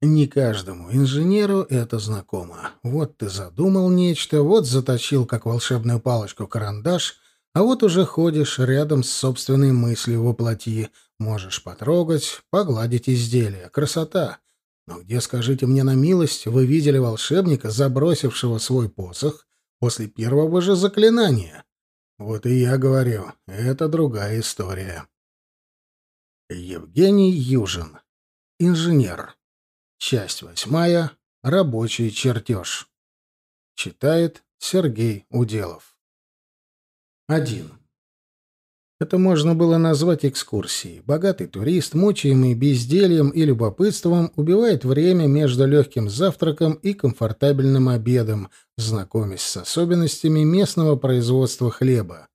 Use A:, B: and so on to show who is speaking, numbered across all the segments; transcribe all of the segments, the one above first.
A: Не каждому инженеру это знакомо. Вот ты задумал нечто, вот заточил как волшебную палочку карандаш, а вот уже ходишь рядом с собственной мыслью воплоти, можешь потрогать, погладить изделие. Красота! Но где, скажите мне на милость, вы видели волшебника, забросившего свой посох после первого же заклинания? Вот и я говорю, это другая история. Евгений Южин. Инженер. Часть восьмая. Рабочий чертеж. Читает Сергей Уделов. 1. Это можно было назвать экскурсией. Богатый турист, мучаемый бездельем и любопытством, убивает время между легким завтраком и комфортабельным обедом, знакомясь с особенностями местного производства хлеба.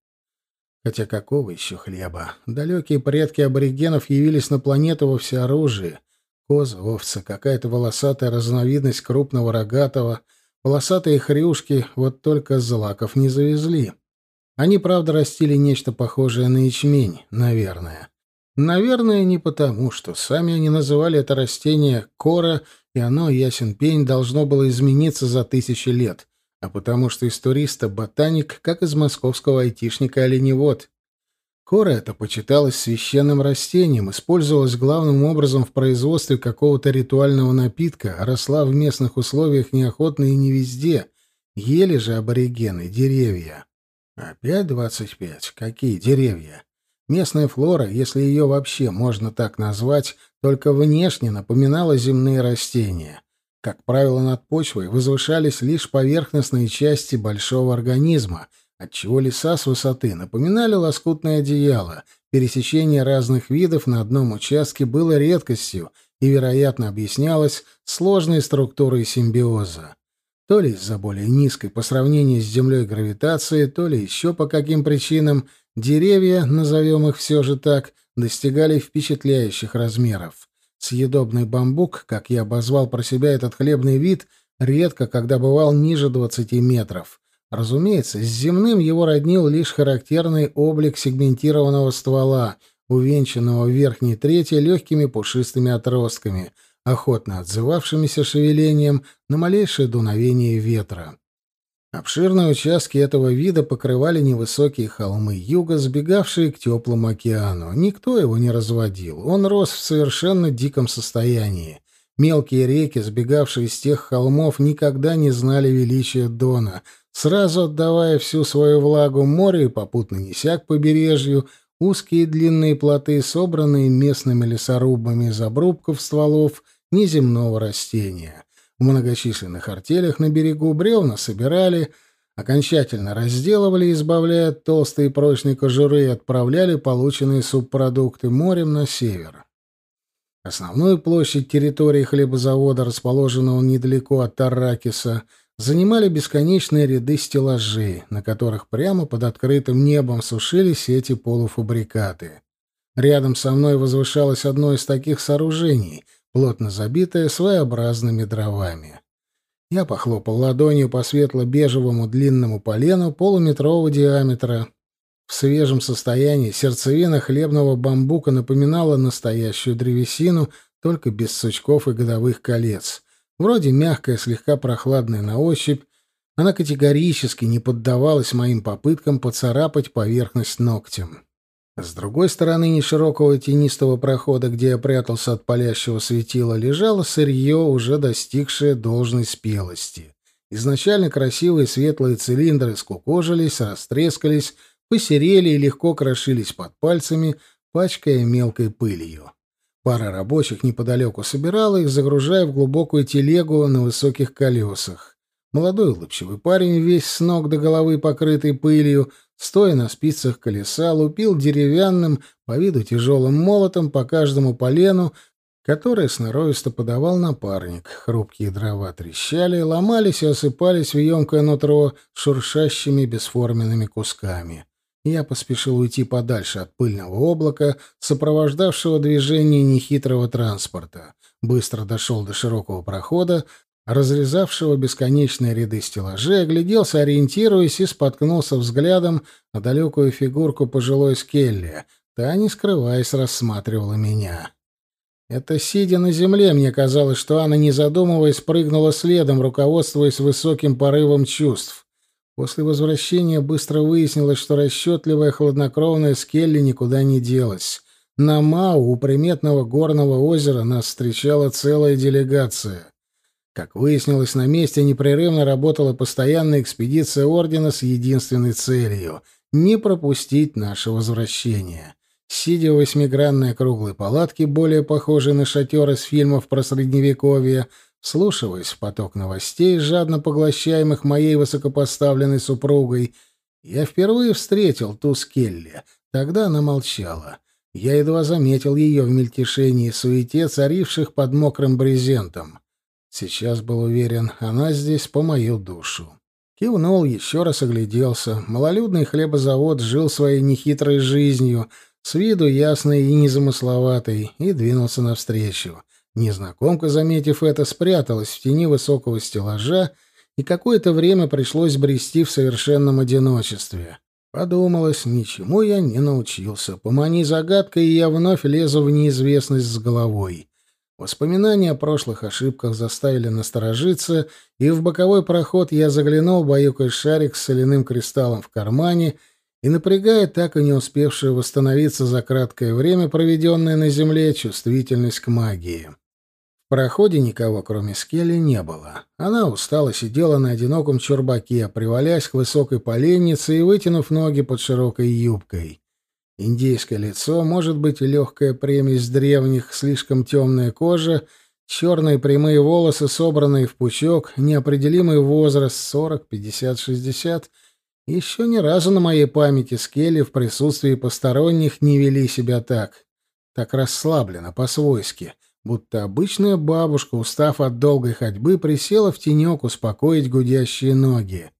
A: Хотя какого еще хлеба? Далекие предки аборигенов явились на планету во всеоружии — Козы, овцы, какая-то волосатая разновидность крупного рогатого, волосатые хрюшки, вот только злаков не завезли. Они, правда, растили нечто похожее на ячмень, наверное. Наверное, не потому, что сами они называли это растение кора, и оно, ясен пень, должно было измениться за тысячи лет, а потому что из туриста ботаник, как из московского айтишника оленевод. Кора эта почиталась священным растением, использовалась главным образом в производстве какого-то ритуального напитка, росла в местных условиях неохотно и не везде. Ели же аборигены деревья. Опять двадцать пять. Какие деревья? Местная флора, если ее вообще можно так назвать, только внешне напоминала земные растения. Как правило, над почвой возвышались лишь поверхностные части большого организма — отчего леса с высоты напоминали лоскутное одеяло. Пересечение разных видов на одном участке было редкостью и, вероятно, объяснялось сложной структурой симбиоза. То ли из-за более низкой по сравнению с Землей гравитации, то ли еще по каким причинам деревья, назовем их все же так, достигали впечатляющих размеров. Съедобный бамбук, как я обозвал про себя этот хлебный вид, редко когда бывал ниже 20 метров. Разумеется, с земным его роднил лишь характерный облик сегментированного ствола, увенчанного в верхней трети легкими пушистыми отростками, охотно отзывавшимися шевелением на малейшее дуновение ветра. Обширные участки этого вида покрывали невысокие холмы юга, сбегавшие к теплому океану. Никто его не разводил. Он рос в совершенно диком состоянии. Мелкие реки, сбегавшие с тех холмов, никогда не знали величия Дона — сразу отдавая всю свою влагу морю и попутно неся к побережью узкие длинные плоты, собранные местными лесорубами из обрубков стволов неземного растения. В многочисленных артелях на берегу бревна собирали, окончательно разделывали, избавляя от толстой и прочной кожуры, и отправляли полученные субпродукты морем на север. Основную площадь территории хлебозавода, расположенного недалеко от Тарракиса, занимали бесконечные ряды стеллажей, на которых прямо под открытым небом сушились эти полуфабрикаты. Рядом со мной возвышалось одно из таких сооружений, плотно забитое своеобразными дровами. Я похлопал ладонью по светло-бежевому длинному полену полуметрового диаметра. В свежем состоянии сердцевина хлебного бамбука напоминала настоящую древесину, только без сучков и годовых колец. Вроде мягкая, слегка прохладная на ощупь, она категорически не поддавалась моим попыткам поцарапать поверхность ногтем. С другой стороны неширокого тенистого прохода, где я прятался от палящего светила, лежало сырье, уже достигшее должной спелости. Изначально красивые светлые цилиндры скукожились, растрескались, посерели и легко крошились под пальцами, пачкая мелкой пылью. Пара рабочих неподалеку собирала их, загружая в глубокую телегу на высоких колесах. Молодой улыбчивый парень, весь с ног до головы покрытый пылью, стоя на спицах колеса, лупил деревянным, по виду тяжелым молотом по каждому полену, которое сноровисто подавал напарник. Хрупкие дрова трещали, ломались и осыпались в емкое нутро шуршащими бесформенными кусками. Я поспешил уйти подальше от пыльного облака, сопровождавшего движение нехитрого транспорта. Быстро дошел до широкого прохода, разрезавшего бесконечные ряды стеллажей, огляделся, ориентируясь, и споткнулся взглядом на далекую фигурку пожилой Скелли. Та, не скрываясь, рассматривала меня. Это сидя на земле, мне казалось, что она, не задумываясь, прыгнула следом, руководствуясь высоким порывом чувств. После возвращения быстро выяснилось, что расчетливая хладнокровная Скелли никуда не делась. На Мау у приметного горного озера нас встречала целая делегация. Как выяснилось, на месте непрерывно работала постоянная экспедиция Ордена с единственной целью — не пропустить наше возвращение. Сидя в восьмигранной круглой палатке, более похожей на шатер из фильмов про Средневековье, слушаясь в поток новостей, жадно поглощаемых моей высокопоставленной супругой, я впервые встретил ту Скелли. Тогда она молчала. Я едва заметил ее в мельтешении и суете, царивших под мокрым брезентом. Сейчас был уверен, она здесь по мою душу. Кивнул, еще раз огляделся. Малолюдный хлебозавод жил своей нехитрой жизнью, с виду ясной и незамысловатой, и двинулся навстречу. Незнакомка, заметив это, спряталась в тени высокого стеллажа, и какое-то время пришлось брести в совершенном одиночестве. Подумалось, ничему я не научился. Помани загадкой, и я вновь лезу в неизвестность с головой. Воспоминания о прошлых ошибках заставили насторожиться, и в боковой проход я заглянул, баюкая шарик с соляным кристаллом в кармане и напрягая так и не успевшую восстановиться за краткое время, проведенное на земле, чувствительность к магии. Проходе никого, кроме Скелли, не было. Она устало сидела на одиноком чурбаке, привалясь к высокой поленнице и вытянув ноги под широкой юбкой. Индейское лицо, может быть, легкая премесь древних, слишком темная кожа, черные прямые волосы, собранные в пучок, неопределимый возраст — сорок, пятьдесят, шестьдесят. Еще ни разу на моей памяти скелли в присутствии посторонних не вели себя так. Так расслабленно, по-свойски, будто обычная бабушка, устав от долгой ходьбы, присела в тенек успокоить гудящие ноги.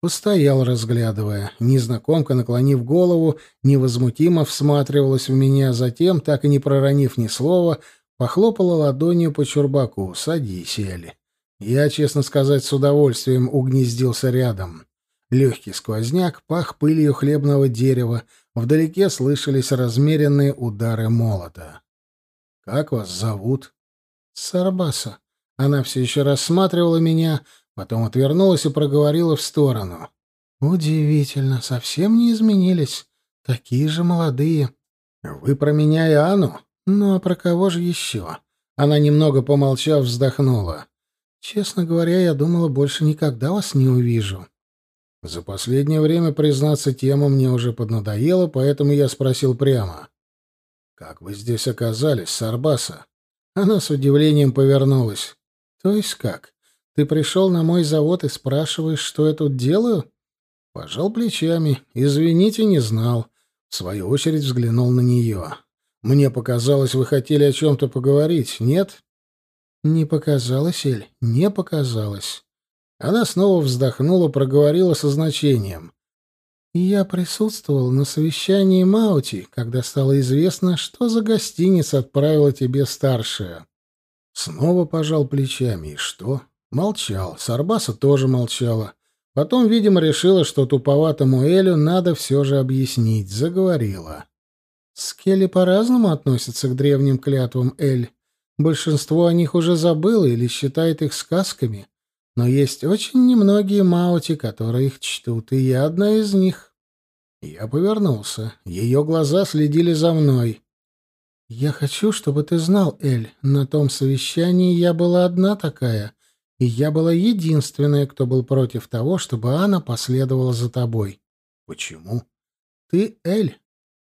A: Постоял, разглядывая. Незнакомка, наклонив голову, невозмутимо всматривалась в меня, затем, так и не проронив ни слова, похлопала ладонью по чурбаку. «Садись, Эли». Я, честно сказать, с удовольствием угнездился рядом. Легкий сквозняк пах пылью хлебного дерева, вдалеке слышались размеренные удары молота. «Как вас зовут?» «Сарбаса». Она все еще рассматривала меня, — Потом отвернулась и проговорила в сторону. «Удивительно, совсем не изменились. Такие же молодые. Вы про меня и Анну? Ну, а про кого же еще?» Она, немного помолчав, вздохнула. «Честно говоря, я думала, больше никогда вас не увижу». За последнее время, признаться, тема мне уже поднадоела, поэтому я спросил прямо. «Как вы здесь оказались, Сарбаса?» Она с удивлением повернулась. «То есть как? Ты пришел на мой завод и спрашиваешь, что я тут делаю? Пожал плечами. Извините, не знал. В свою очередь взглянул на нее. Мне показалось, вы хотели о чем-то поговорить, нет? Не показалось, Эль, не показалось. Она снова вздохнула, проговорила со значением. Я присутствовал на совещании Маути, когда стало известно, что за гостиница отправила тебе старшая. Снова пожал плечами. И что? Молчал. Сарбаса тоже молчала. Потом, видимо, решила, что туповатому Элю надо все же объяснить. Заговорила. Скелли по-разному относятся к древним клятвам Эль. Большинство о них уже забыло или считает их сказками. Но есть очень немногие маути, которые их чтут, и я одна из них. Я повернулся. Ее глаза следили за мной. «Я хочу, чтобы ты знал, Эль, на том совещании я была одна такая, и я была единственная, кто был против того, чтобы Анна последовала за тобой. Почему? Ты Эль.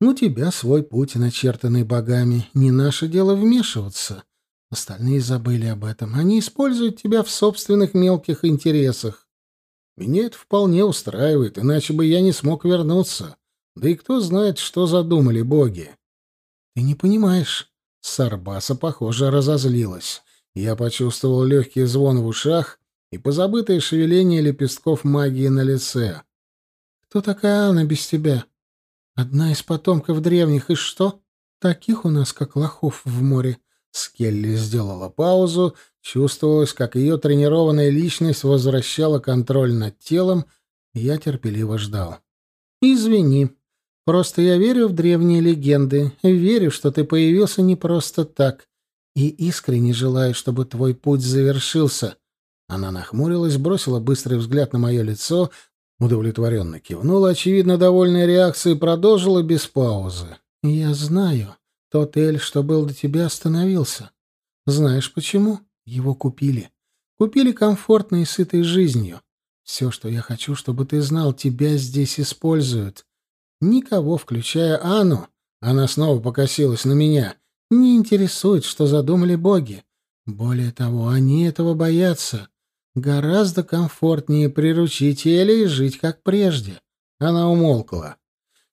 A: У тебя свой путь, начертанный богами. Не наше дело вмешиваться. Остальные забыли об этом. Они используют тебя в собственных мелких интересах. Меня это вполне устраивает, иначе бы я не смог вернуться. Да и кто знает, что задумали боги. Ты не понимаешь. Сарбаса, похоже, разозлилась. Я почувствовал легкий звон в ушах и позабытое шевеление лепестков магии на лице. «Кто такая Анна без тебя? Одна из потомков древних, и что? Таких у нас, как лохов в море». Скелли сделала паузу, чувствовалось, как ее тренированная личность возвращала контроль над телом, и я терпеливо ждал. «Извини. Просто я верю в древние легенды, верю, что ты появился не просто так, И искренне желаю, чтобы твой путь завершился. Она нахмурилась, бросила быстрый взгляд на мое лицо, удовлетворенно кивнула, очевидно, довольной реакцией, продолжила без паузы. «Я знаю. Тот Эль, что был до тебя, остановился. Знаешь почему? Его купили. Купили комфортной и сытой жизнью. Все, что я хочу, чтобы ты знал, тебя здесь используют. Никого, включая Анну, она снова покосилась на меня, не интересует, что задумали боги. Более того, они этого боятся. Гораздо комфортнее приручить Эли и жить как прежде. Она умолкла.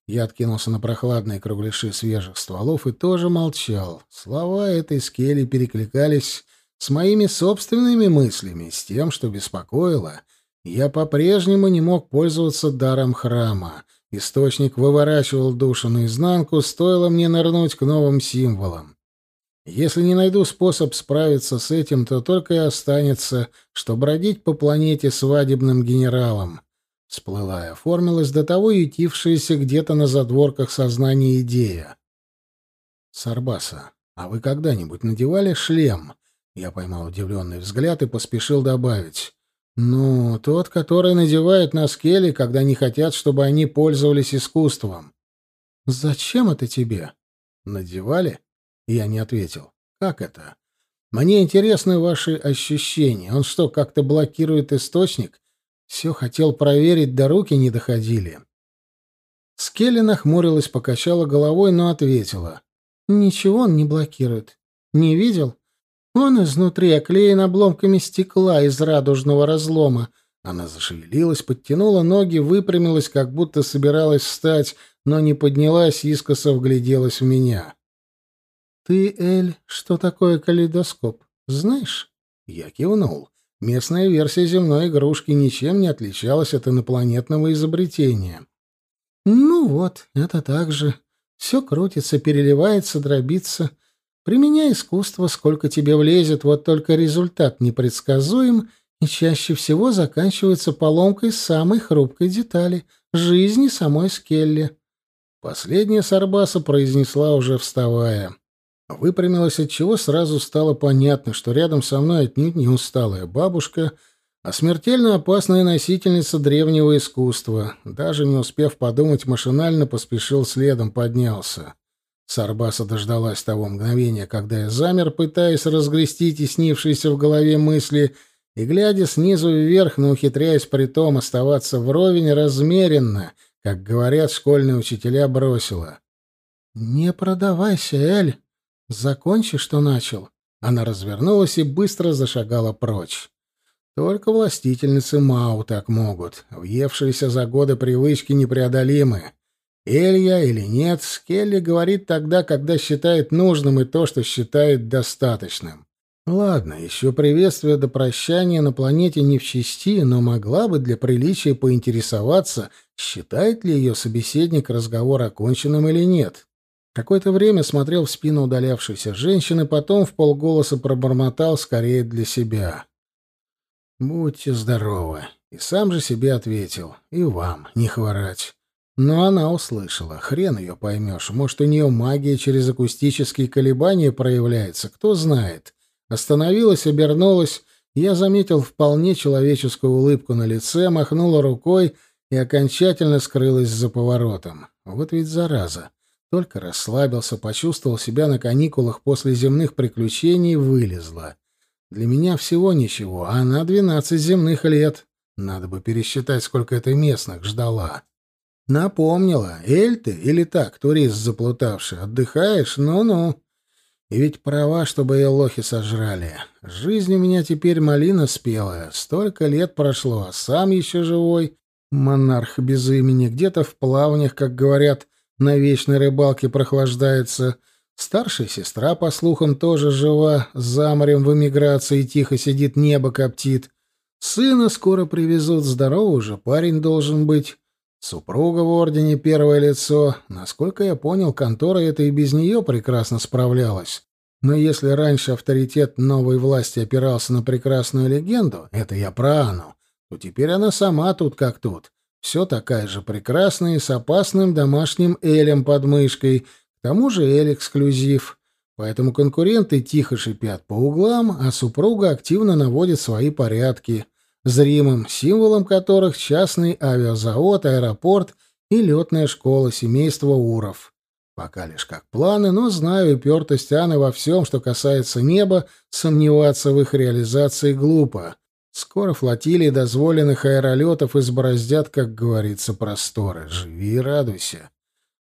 A: Я откинулся на прохладные кругляши свежих стволов и тоже молчал. Слова этой скели перекликались с моими собственными мыслями, с тем, что беспокоило. Я по-прежнему не мог пользоваться даром храма. Источник выворачивал душу наизнанку, стоило мне нырнуть к новым символам. Если не найду способ справиться с этим, то только и останется, что бродить по планете свадебным генералом. Всплыла и оформилась до того ютившаяся где-то на задворках сознания идея. «Сарбаса, а вы когда-нибудь надевали шлем?» Я поймал удивленный взгляд и поспешил добавить. «Ну, тот, который надевает на скели, когда не хотят, чтобы они пользовались искусством». «Зачем это тебе?» «Надевали?» Я не ответил. «Как это?» «Мне интересны ваши ощущения. Он что, как-то блокирует источник?» Все хотел проверить, до руки не доходили. Скелли нахмурилась, покачала головой, но ответила. «Ничего он не блокирует. Не видел? Он изнутри оклеен обломками стекла из радужного разлома. Она зашевелилась, подтянула ноги, выпрямилась, как будто собиралась встать, но не поднялась, искоса вгляделась в меня. «Ты, Эль, что такое калейдоскоп? Знаешь?» Я кивнул. Местная версия земной игрушки ничем не отличалась от инопланетного изобретения. «Ну вот, это так же. Все крутится, переливается, дробится. Применяй искусство, сколько тебе влезет, вот только результат непредсказуем и чаще всего заканчивается поломкой самой хрупкой детали — жизни самой Скелли. Последняя Сарбаса произнесла уже вставая. Выпрямилась, отчего сразу стало понятно, что рядом со мной отнюдь не усталая бабушка, а смертельно опасная носительница древнего искусства. Даже не успев подумать, машинально поспешил следом, поднялся. Сарбаса дождалась того мгновения, когда я замер, пытаясь разгрести теснившиеся в голове мысли, и, глядя снизу вверх, но ухитряясь при том оставаться вровень размеренно, как говорят школьные учителя, бросила. «Не продавайся, Эль. Закончи, что начал». Она развернулась и быстро зашагала прочь. Только властительницы Мау так могут. Въевшиеся за годы привычки непреодолимы. Элья или нет, Скелли говорит тогда, когда считает нужным, и то, что считает достаточным. Ладно, еще приветствие до прощания на планете не в чести, но могла бы для приличия поинтересоваться, считает ли ее собеседник разговор оконченным или нет. Какое-то время смотрел в спину удалявшейся женщины, потом в полголоса пробормотал скорее для себя. «Будьте здоровы!» И сам же себе ответил. «И вам не хворать!» Но она услышала. Хрен ее поймешь. Может, у нее магия через акустические колебания проявляется. Кто знает. Остановилась, обернулась. Я заметил вполне человеческую улыбку на лице, махнула рукой и окончательно скрылась за поворотом. Вот ведь зараза. Только расслабился, почувствовал себя на каникулах после земных приключений, вылезла. Для меня всего ничего, а она двенадцать земных лет. Надо бы пересчитать, сколько это местных ждала. Напомнила. Эль ты или так, турист заплутавший? Отдыхаешь? Ну-ну. И ведь права, чтобы ее лохи сожрали. Жизнь у меня теперь малина спелая. Столько лет прошло, а сам еще живой. Монарх без имени. Где-то в плавнях, как говорят, на вечной рыбалке прохлаждается. Старшая сестра, по слухам, тоже жива. За морем в эмиграции тихо сидит, небо коптит. Сына скоро привезут. Здоровый уже парень должен быть. Супруга в ордене первое лицо. Насколько я понял, контора эта и без нее прекрасно справлялась. Но если раньше авторитет новой власти опирался на прекрасную легенду, это я про Анну, то теперь она сама тут как тут. Все такая же прекрасная и с опасным домашним Элем под мышкой. К тому же Эль эксклюзив. Поэтому конкуренты тихо шипят по углам, а супруга активно наводит свои порядки, зримым символом которых частный авиазавод, аэропорт и летная школа семейства Уров. Пока лишь как планы, но знаю упертость Анны во всем, что касается неба, сомневаться в их реализации глупо. Скоро флотилии дозволенных аэролетов избороздят, как говорится, просторы. Живи и радуйся.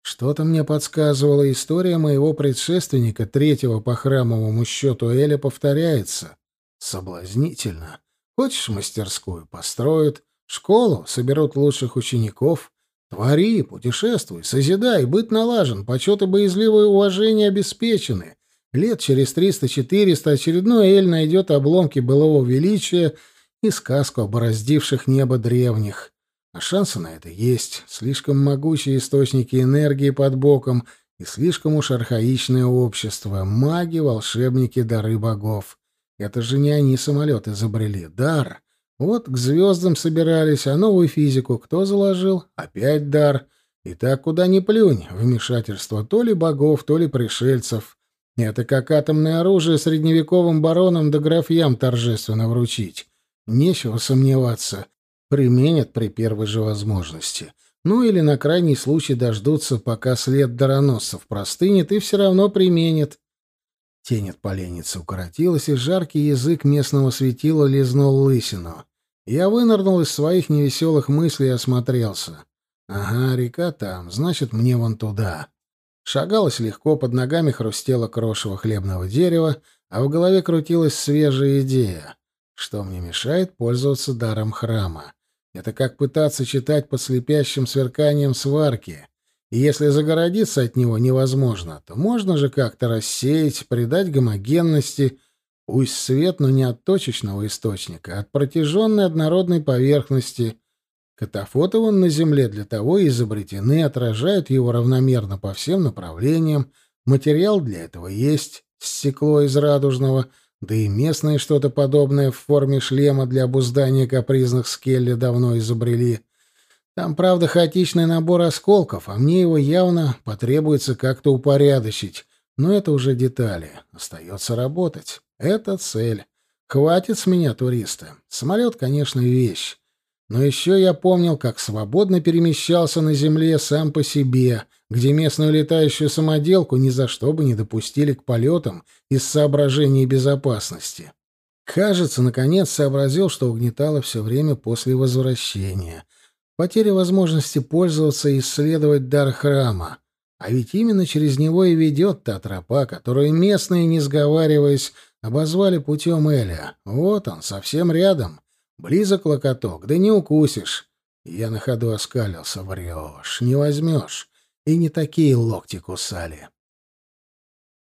A: Что-то мне подсказывала история моего предшественника, третьего по храмовому счету Эля, повторяется. Соблазнительно. Хочешь мастерскую? Построят. Школу? Соберут лучших учеников. Твори, путешествуй, созидай, быть налажен, почет и боязливое уважение обеспечены. Лет через триста-четыреста очередной Эль найдет обломки былого величия и сказку о бороздивших небо древних. А шансы на это есть. Слишком могучие источники энергии под боком и слишком уж архаичное общество. Маги, волшебники, дары богов. Это же не они самолет изобрели. Дар. Вот к звездам собирались, а новую физику кто заложил? Опять дар. И так куда ни плюнь, вмешательство то ли богов, то ли пришельцев. Это как атомное оружие средневековым баронам да графьям торжественно вручить. Нечего сомневаться. Применят при первой же возможности. Ну или на крайний случай дождутся, пока след дароносцев простынет, и все равно применят. Тень от поленницы укоротилась, и жаркий язык местного светила лизнул лысину. Я вынырнул из своих невеселых мыслей и осмотрелся. Ага, река там, значит, мне вон туда. Шагалось легко, под ногами хрустело крошево хлебного дерева, а в голове крутилась свежая идея. Что мне мешает пользоваться даром храма? Это как пытаться читать под слепящим сверканием сварки. И если загородиться от него невозможно, то можно же как-то рассеять, придать гомогенности — Пусть свет, но не от точечного источника, а от протяженной однородной поверхности. Катафоты вон на Земле для того и изобретены, отражают его равномерно по всем направлениям. Материал для этого есть, стекло из радужного, да и местное что-то подобное в форме шлема для обуздания капризных скелли давно изобрели. Там, правда, хаотичный набор осколков, а мне его явно потребуется как-то упорядочить. Но это уже детали. Остается работать. Это цель. Хватит с меня туриста. Самолет, конечно, вещь. Но еще я помнил, как свободно перемещался на земле сам по себе, где местную летающую самоделку ни за что бы не допустили к полетам из соображений безопасности. Кажется, наконец сообразил, что угнетало все время после возвращения. Потеря возможности пользоваться и исследовать дар храма. А ведь именно через него и ведет та тропа, которую местные, не сговариваясь, Обозвали путем Эля. Вот он, совсем рядом. Близок локоток, да не укусишь. Я на ходу оскалился. Врешь, не возьмешь. И не такие локти кусали.